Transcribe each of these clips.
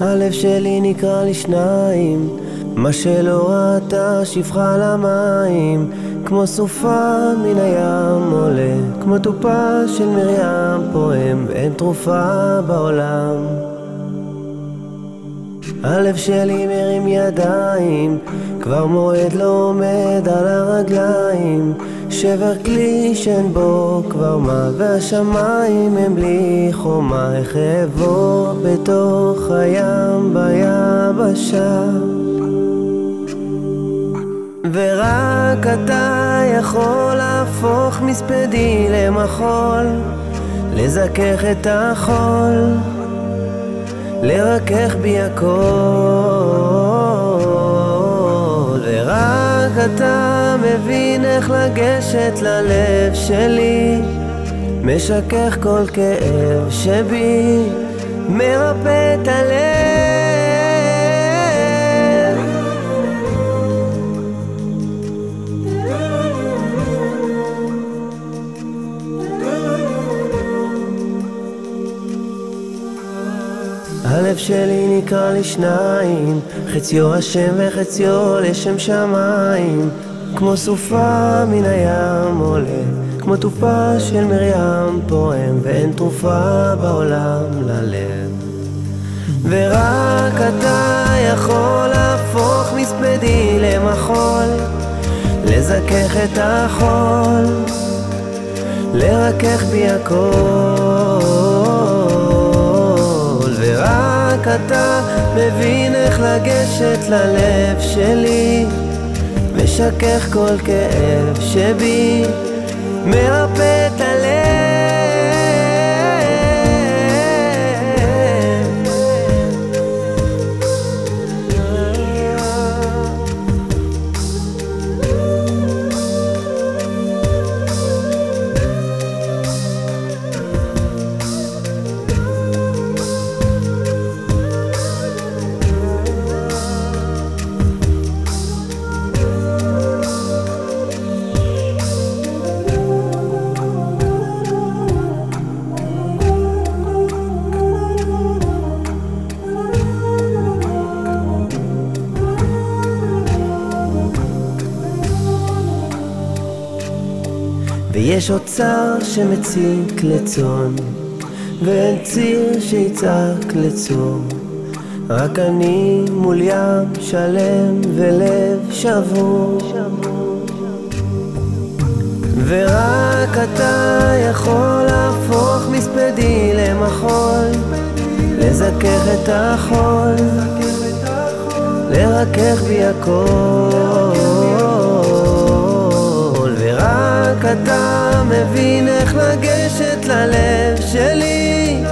הלב שלי נקרע לשניים, מה שלא ראתה שפחה למים, כמו סופה מן הים עולה, כמו טופה של מרים פועם, ואין תרופה בעולם. הלב שלי מרים ידיים, כבר מועד לא עומד על הרגליים, שבר כלי שאין בו כבר מה, והשמיים הם בלי חומה, איך אעבור בתוך הים ביבשה. ורק אתה יכול להפוך מספדי למחול, לזכך את החול, לרכך בי הכל. אתה מבין איך לגשת ללב שלי משכך כל כאב שבי מרפא את הלב הלב שלי נקרע לשניים, חציו השם וחציו לשם שמיים. כמו סופה מן הים עולה, כמו תופה של מרים פועם, ואין תרופה בעולם ללב. ורק אתה יכול להפוך מספדי למחול, לזכך את החול, לרכך בי הכל. אתה מבין איך לגשת ללב שלי משכך כל כאב שבי מרפא את ויש אוצר שמציק לצאן, ואין ציר שיצעק לצור. רק אני מול ים שלם ולב שבור. ורק אתה יכול להפוך מספדי למחול, לזכך את החול, לרכך בי הכל. רק אתה מבין איך לגשת ללב שלי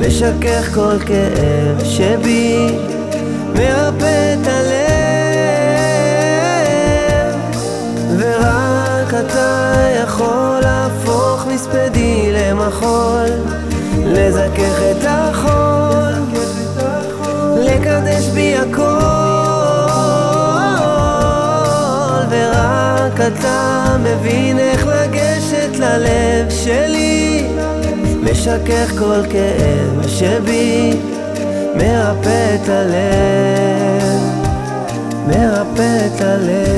משכך כל כאב שבי מרפא את הלב ורק אתה יכול ורק אתה מבין איך לגשת ללב שלי. משכך כל כאב שבי מרפא את הלב מרפא את הלב